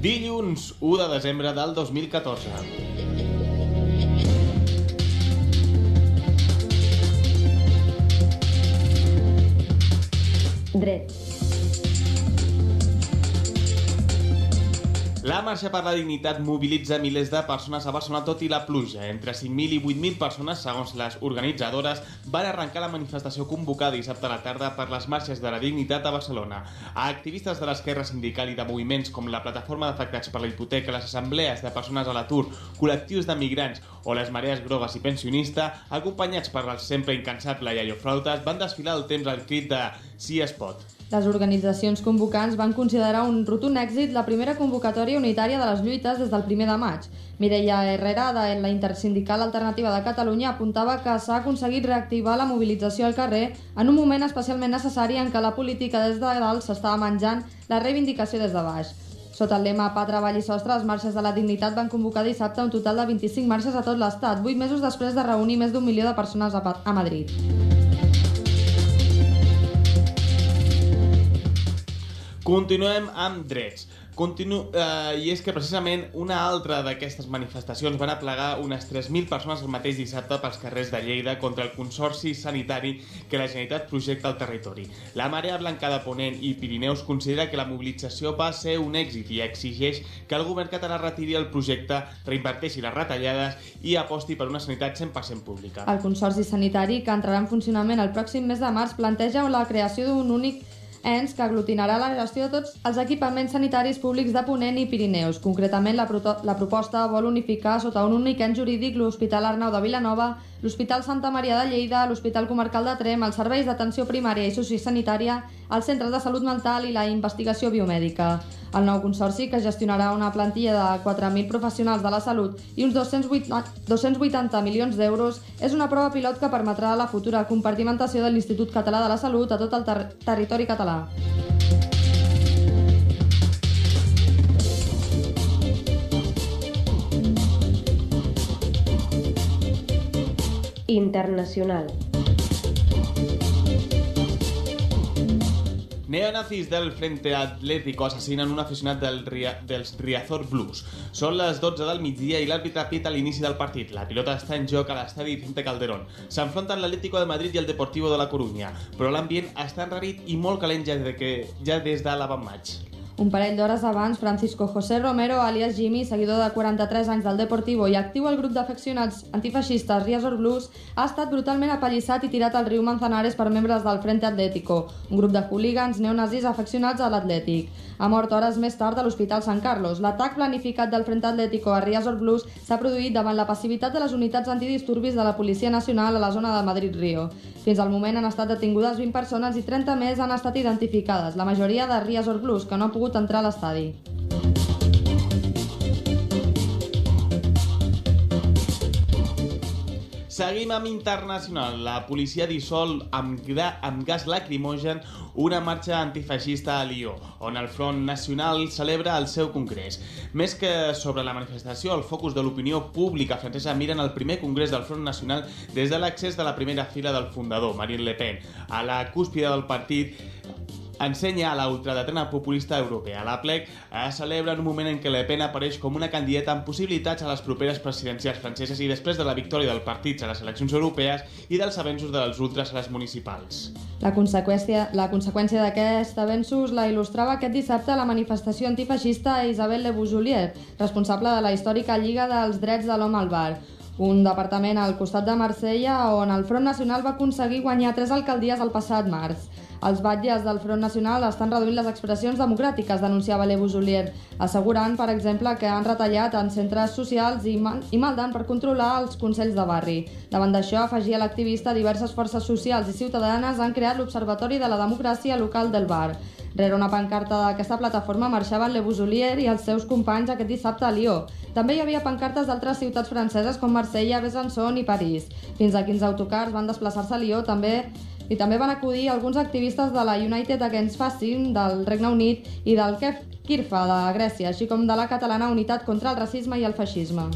dilluns 1 de desembre del 2014. Dret. La Marxa per la Dignitat mobilitza milers de persones a Barcelona tot i la pluja. Entre 5.000 i 8.000 persones, segons les organitzadores, van arrencar la manifestació convocada dissabte a la tarda per les marxes de la dignitat a Barcelona. A activistes de l'esquerra sindical i de moviments com la Plataforma d'Afectats per la Hipoteca, les assemblees de persones a l'atur, col·lectius de migrants o les marees grogues i pensionista, acompanyats per el sempre incansable Iaio Flautes, van desfilar el temps al crit de «Sí es pot». Les organitzacions convocants van considerar un rotund èxit la primera convocatòria unitària de les lluites des del primer de maig. Mireia Herrera, de la Intersindical Alternativa de Catalunya, apuntava que s'ha aconseguit reactivar la mobilització al carrer en un moment especialment necessari en què la política des de dalt s'estava menjant la reivindicació des de baix. Sota el lema Pa, Treball i Sostre, les marxes de la dignitat van convocar dissabte un total de 25 marxes a tot l'estat, 8 mesos després de reunir més d'un milió de persones a, a Madrid. Continuem amb drets. Continu eh, I és que precisament una altra d'aquestes manifestacions van aplegar unes 3.000 persones el mateix dissabte pels carrers de Lleida contra el consorci sanitari que la Generalitat projecta al territori. La Marea Blanca de Ponent i Pirineus considera que la mobilització va ser un èxit i exigeix que el govern català retiri el projecte, reinverteixi les retallades i aposti per una sanitat 100% pública. El Consorci Sanitari, que entrarà en funcionament el pròxim mes de març, planteja la creació d'un únic ens que aglutinarà la gestió de tots els equipaments sanitaris públics de Ponent i Pirineus. Concretament, la, la proposta vol unificar sota un únic ens jurídic l'Hospital Arnau de Vilanova, l'Hospital Santa Maria de Lleida, l'Hospital Comarcal de Trem, els serveis d'atenció primària i sociosanitària, els centres de salut mental i la investigació biomèdica. El nou consorci, que gestionarà una plantilla de 4.000 professionals de la salut i uns 280, 280 milions d'euros, és una prova pilot que permetrà la futura compartimentació de l'Institut Català de la Salut a tot el ter territori català. Internacional. Neonazis del Frente Atlético assassinen un aficionat del Ria, dels Riazor Blues. Són les 12 del migdia i l'àrbitre pita l'inici del partit. La pilota està en joc a l'estadi Vicente Calderón. S'enfronten l'Atlético de Madrid i el Deportivo de la Coruña, però l'ambient està enrarit i molt calent ja, de que, ja des de l'avantmatch. Un parell d'hores abans, Francisco José Romero, alias Jimmy, seguidor de 43 anys del Deportivo i actiu al grup d'afeccionats antifeixistes Riazor Blues, ha estat brutalment apallissat i tirat al riu Manzanares per membres del Frente Atlético, un grup de hooligans neonazis afeccionats a l'Atlètic. Ha mort hores més tard a l'Hospital Sant Carlos. L'atac planificat del Frente Atlético a Riazor Blues s'ha produït davant la passivitat de les unitats antidisturbis de la Policia Nacional a la zona de Madrid-Rio. Fins al moment han estat detingudes 20 persones i 30 més han estat identificades, la majoria de Riazor Blues, que no ha pogut entrar a l'estadi. Seguim amb internacional. La policia dissol amb, amb gas lacrimogen una marxa antifeixista a Lió, on el Front Nacional celebra el seu congrés. Més que sobre la manifestació, el focus de l'opinió pública francesa miren el primer congrés del Front Nacional des de l'accés de la primera fila del fundador, Marine Le Pen, a la cúspide del partit ensenya a la populista europea. La plec eh, celebra en un moment en què Le Pen apareix com una candidata amb possibilitats a les properes presidencials franceses i després de la victòria del partit a les eleccions europees i dels avenços dels ultres a les municipals. La conseqüència, la conseqüència d'aquest avenços la il·lustrava aquest dissabte la manifestació antifeixista Isabel Le Boujolier, responsable de la històrica Lliga dels Drets de l'Home al Bar, un departament al costat de Marsella on el Front Nacional va aconseguir guanyar tres alcaldies el passat març. Els batlles del Front Nacional estan reduint les expressions democràtiques, denunciava Levo Julier, assegurant, per exemple, que han retallat en centres socials i, mal, i maldan per controlar els consells de barri. Davant d'això, afegia l'activista, diverses forces socials i ciutadanes han creat l'Observatori de la Democràcia Local del Bar. Rere una pancarta d'aquesta plataforma marxaven Le Bousolier i els seus companys aquest dissabte a Lió. També hi havia pancartes d'altres ciutats franceses com Marsella, Besançon i París. Fins a 15 autocars van desplaçar-se a Lió també i també van acudir alguns activistes de la United Against Fascism del Regne Unit i del KIRFA de Grècia, així com de la catalana Unitat contra el Racisme i el Feixisme.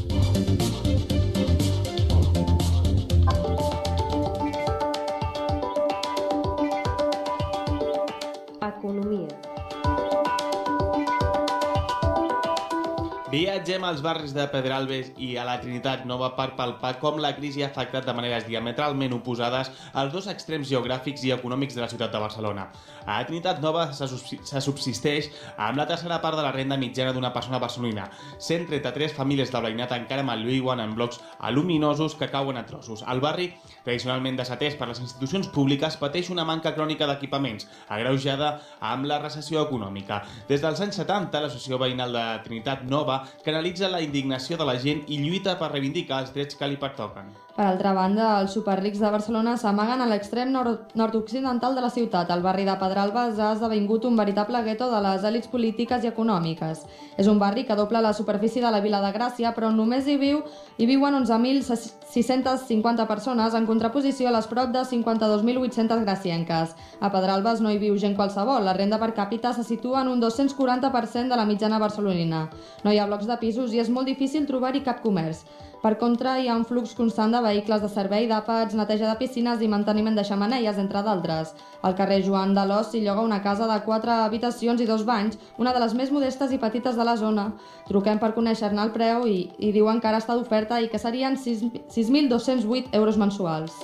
Viatgem als barris de Pedralbes i a la Trinitat Nova per palpar com la crisi ha afectat de maneres diametralment oposades als dos extrems geogràfics i econòmics de la ciutat de Barcelona. A la Trinitat Nova se subsi- se subsisteix amb la tercera part de la renda mitjana d'una persona barcelonina. 133 famílies de veïnat encara malviuen en blocs aluminosos que cauen a trossos. El barri, tradicionalment desatès per les institucions públiques, pateix una manca crònica d'equipaments, agreujada amb la recessió econòmica. Des dels anys 70, l'Associació Veïnal de Trinitat Nova canalitza la indignació de la gent i lluita per reivindicar els drets que li pertoquen. Per altra banda, els superrics de Barcelona s'amaguen a l'extrem nord- nord-occidental de la ciutat. El barri de Pedralbes ha esdevingut un veritable gueto de les èlits polítiques i econòmiques. És un barri que dobla la superfície de la Vila de Gràcia, però només hi viu hi viuen 11.650 persones, en contraposició a les prop de 52.800 gracienques. A Pedralbes no hi viu gent qualsevol. La renda per càpita se situa en un 240% de la mitjana barcelonina. No hi ha blocs de pisos i és molt difícil trobar-hi cap comerç. Per contra, hi ha un flux constant de vehicles de servei d'àpats, neteja de piscines i manteniment de xamaneies, entre d'altres. Al carrer Joan d'Alòs s'hi lloga una casa de quatre habitacions i dos banys, una de les més modestes i petites de la zona. Truquem per conèixer-ne el preu i, i diuen que ara està d'oferta i que serien 6 6.208 euros mensuals.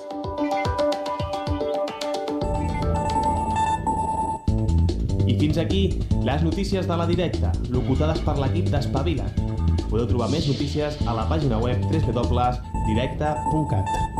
I fins aquí les notícies de la directa, locutades per l'equip d'Espavila. Podeu trobar més notícies a la pàgina web www.directa.cat.